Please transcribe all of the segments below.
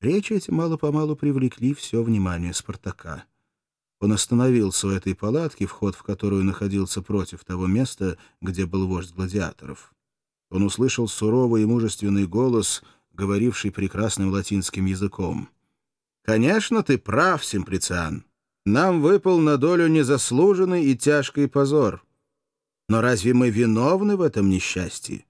Речи эти мало-помалу привлекли все внимание Спартака. Он остановился у этой палатки, вход в которую находился против того места, где был вождь гладиаторов. Он услышал суровый и мужественный голос, говоривший прекрасным латинским языком. «Конечно, ты прав, Симплициан. Нам выпал на долю незаслуженный и тяжкий позор. Но разве мы виновны в этом несчастье?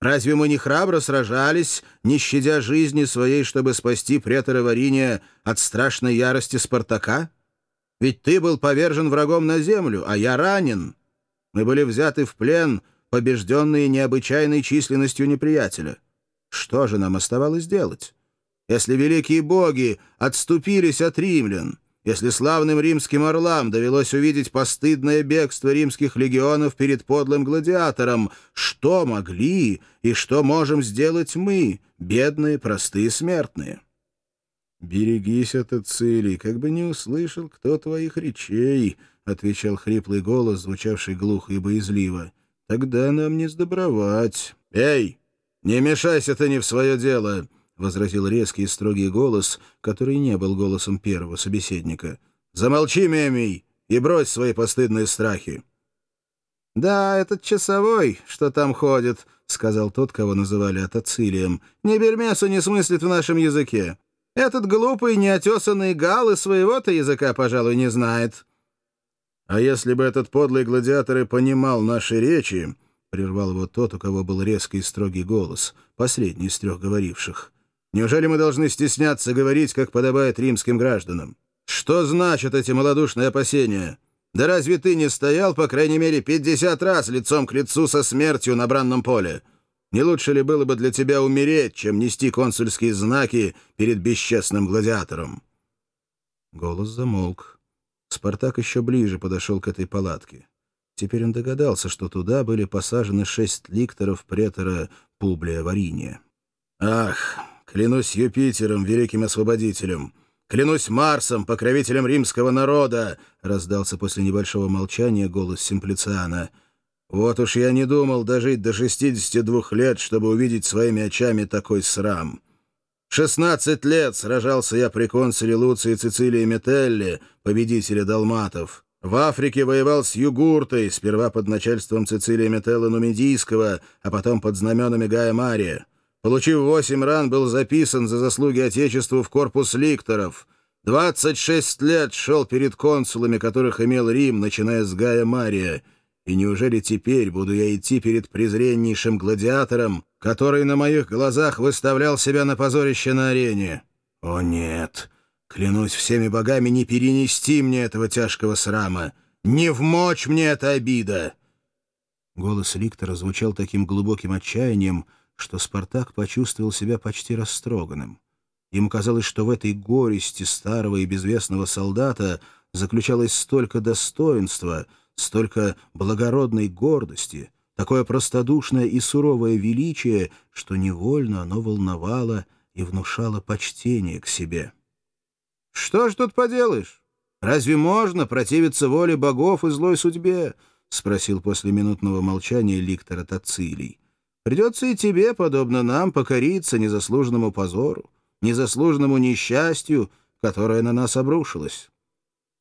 Разве мы не храбро сражались, не щадя жизни своей, чтобы спасти претора Вариния от страшной ярости Спартака? Ведь ты был повержен врагом на землю, а я ранен. Мы были взяты в плен, побежденные необычайной численностью неприятеля. Что же нам оставалось делать? Если великие боги отступились от римлян, если славным римским орлам довелось увидеть постыдное бегство римских легионов перед подлым гладиатором, что могли и что можем сделать мы, бедные простые смертные? «Берегись от цели, как бы не услышал кто твоих речей», — отвечал хриплый голос, звучавший глухо и боязливо. «Тогда нам не сдобровать». «Эй, не мешайся ты не в свое дело!» — возразил резкий и строгий голос, который не был голосом первого собеседника. «Замолчи, Мемий, и брось свои постыдные страхи!» «Да, этот часовой, что там ходит», — сказал тот, кого называли Атацилием, — «ни бермесу не смыслит в нашем языке. Этот глупый, неотесанный гал и своего-то языка, пожалуй, не знает». «А если бы этот подлый гладиатор и понимал наши речи», — прервал его тот, у кого был резкий и строгий голос, последний из трех говоривших, — Неужели мы должны стесняться говорить, как подобает римским гражданам? Что значат эти малодушные опасения? Да разве ты не стоял, по крайней мере, пятьдесят раз лицом к лицу со смертью на бранном поле? Не лучше ли было бы для тебя умереть, чем нести консульские знаки перед бесчестным гладиатором?» Голос замолк. Спартак еще ближе подошел к этой палатке. Теперь он догадался, что туда были посажены шесть ликторов претора Публия Вариния. «Ах, Клянусь Юпитером, великим освободителем! Клянусь Марсом, покровителем римского народа!» — раздался после небольшого молчания голос Симплициана. «Вот уж я не думал дожить до 62 лет, чтобы увидеть своими очами такой срам. Шестнадцать лет сражался я при консуле Луции Цицилии Метелли, победителя далматов». В Африке воевал с Югуртой, сперва под начальством Цицилия Метелла Нумидийского, а потом под знаменами Гая Мария. Получив восемь ран, был записан за заслуги Отечеству в корпус ликторов. Двадцать шесть лет шел перед консулами, которых имел Рим, начиная с Гая Мария. И неужели теперь буду я идти перед презреннейшим гладиатором, который на моих глазах выставлял себя на позорище на арене? О нет! Клянусь всеми богами не перенести мне этого тяжкого срама. Не вмочь мне эта обида!» Голос ликтора звучал таким глубоким отчаянием, что Спартак почувствовал себя почти растроганным. Ему казалось, что в этой горести старого и безвестного солдата заключалось столько достоинства, столько благородной гордости, такое простодушное и суровое величие, что невольно оно волновало и внушало почтение к себе. «Что ж тут поделаешь? Разве можно противиться воле богов и злой судьбе?» — спросил после минутного молчания ликтора Тацилий. Придется и тебе, подобно нам, покориться незаслуженному позору, незаслуженному несчастью, которое на нас обрушилось».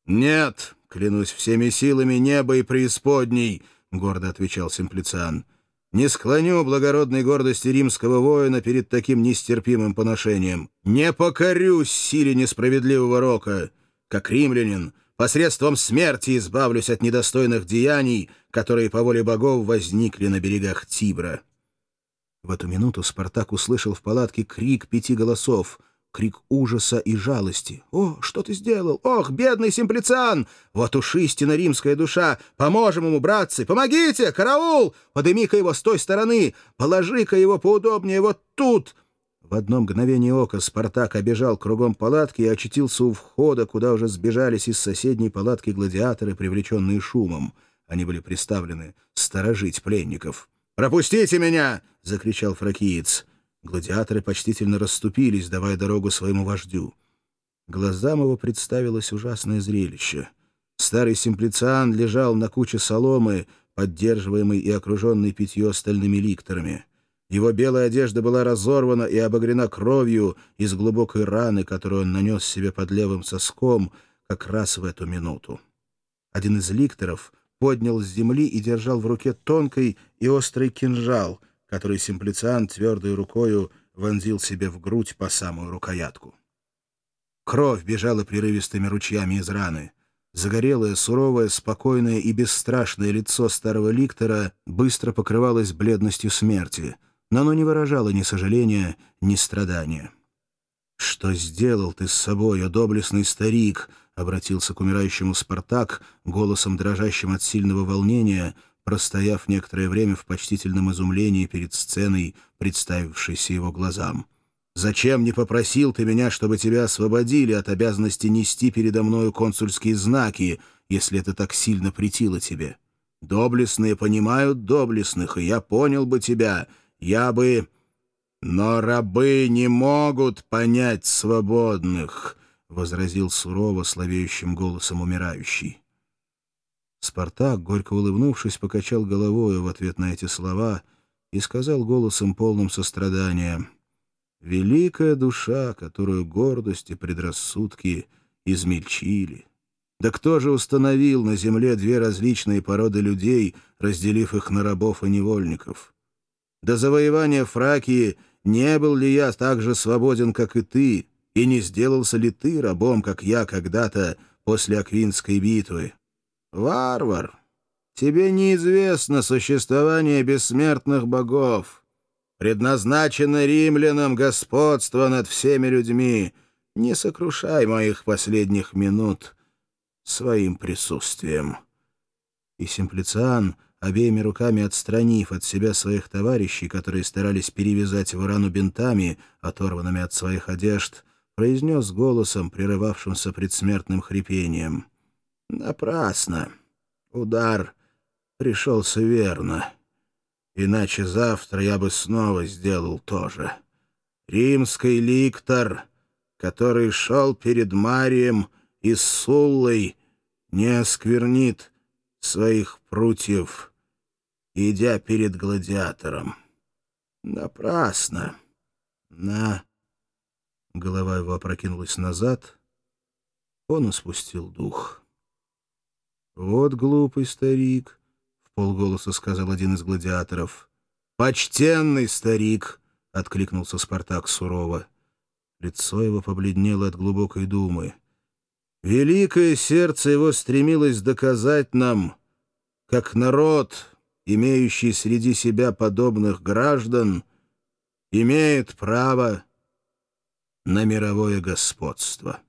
«Нет, клянусь всеми силами неба и преисподней», — гордо отвечал Симплициан. «Не склоню благородной гордости римского воина перед таким нестерпимым поношением. Не покорюсь силе несправедливого рока. Как римлянин, посредством смерти избавлюсь от недостойных деяний, которые по воле богов возникли на берегах Тибра». В эту минуту Спартак услышал в палатке крик пяти голосов, крик ужаса и жалости. «О, что ты сделал? Ох, бедный Симплициан! Вот уж истинно римская душа! Поможем ему, братцы! Помогите! Караул! Подыми-ка его с той стороны! Положи-ка его поудобнее вот тут!» В одно мгновение ока Спартак обежал кругом палатки и очутился у входа, куда уже сбежались из соседней палатки гладиаторы, привлеченные шумом. Они были приставлены сторожить пленников. «Пропустите меня!» — закричал фракиец. Гладиаторы почтительно расступились, давая дорогу своему вождю. Глазам его представилось ужасное зрелище. Старый симплициан лежал на куче соломы, поддерживаемый и окруженный пятью остальными ликторами. Его белая одежда была разорвана и обогрена кровью из глубокой раны, которую он нанес себе под левым соском как раз в эту минуту. Один из ликторов поднял с земли и держал в руке тонкий и острый кинжал, который симплициан твердой рукою вонзил себе в грудь по самую рукоятку. Кровь бежала прерывистыми ручьями из раны. Загорелое, суровое, спокойное и бесстрашное лицо старого ликтора быстро покрывалось бледностью смерти, но оно не выражало ни сожаления, ни страдания. «Что сделал ты с собой, о доблестный старик?» — обратился к умирающему Спартак, голосом дрожащим от сильного волнения, простояв некоторое время в почтительном изумлении перед сценой, представившейся его глазам. Зачем не попросил ты меня, чтобы тебя освободили от обязанности нести передо мною консульские знаки, если это так сильно претило тебе? Доблестные понимают доблестных, и я понял бы тебя. Я бы... Но рабы не могут понять свободных, — возразил сурово, славеющим голосом умирающий. Спартак, горько улыбнувшись, покачал головою в ответ на эти слова и сказал голосом полным сострадания — Великая душа, которую гордость и предрассудки измельчили. Да кто же установил на земле две различные породы людей, разделив их на рабов и невольников? До завоевания Фракии не был ли я так же свободен, как и ты, и не сделался ли ты рабом, как я когда-то после Аквинской битвы? Варвар, тебе неизвестно существование бессмертных богов. Предназначено римлянам господство над всеми людьми. Не сокрушай моих последних минут своим присутствием». И Симплициан, обеими руками отстранив от себя своих товарищей, которые старались перевязать ворану бинтами, оторванными от своих одежд, произнес голосом, прерывавшимся предсмертным хрипением. «Напрасно. Удар пришелся верно. Иначе завтра я бы снова сделал то же. Римский ликтор, который шел перед Марием и Суллой, не осквернит своих прутьев, идя перед гладиатором. Напрасно. На... Голова его опрокинулась назад. Он испустил дух. Вот глупый старик — полголоса сказал один из гладиаторов. «Почтенный старик!» — откликнулся Спартак сурово. Лицо его побледнело от глубокой думы. Великое сердце его стремилось доказать нам, как народ, имеющий среди себя подобных граждан, имеет право на мировое господство.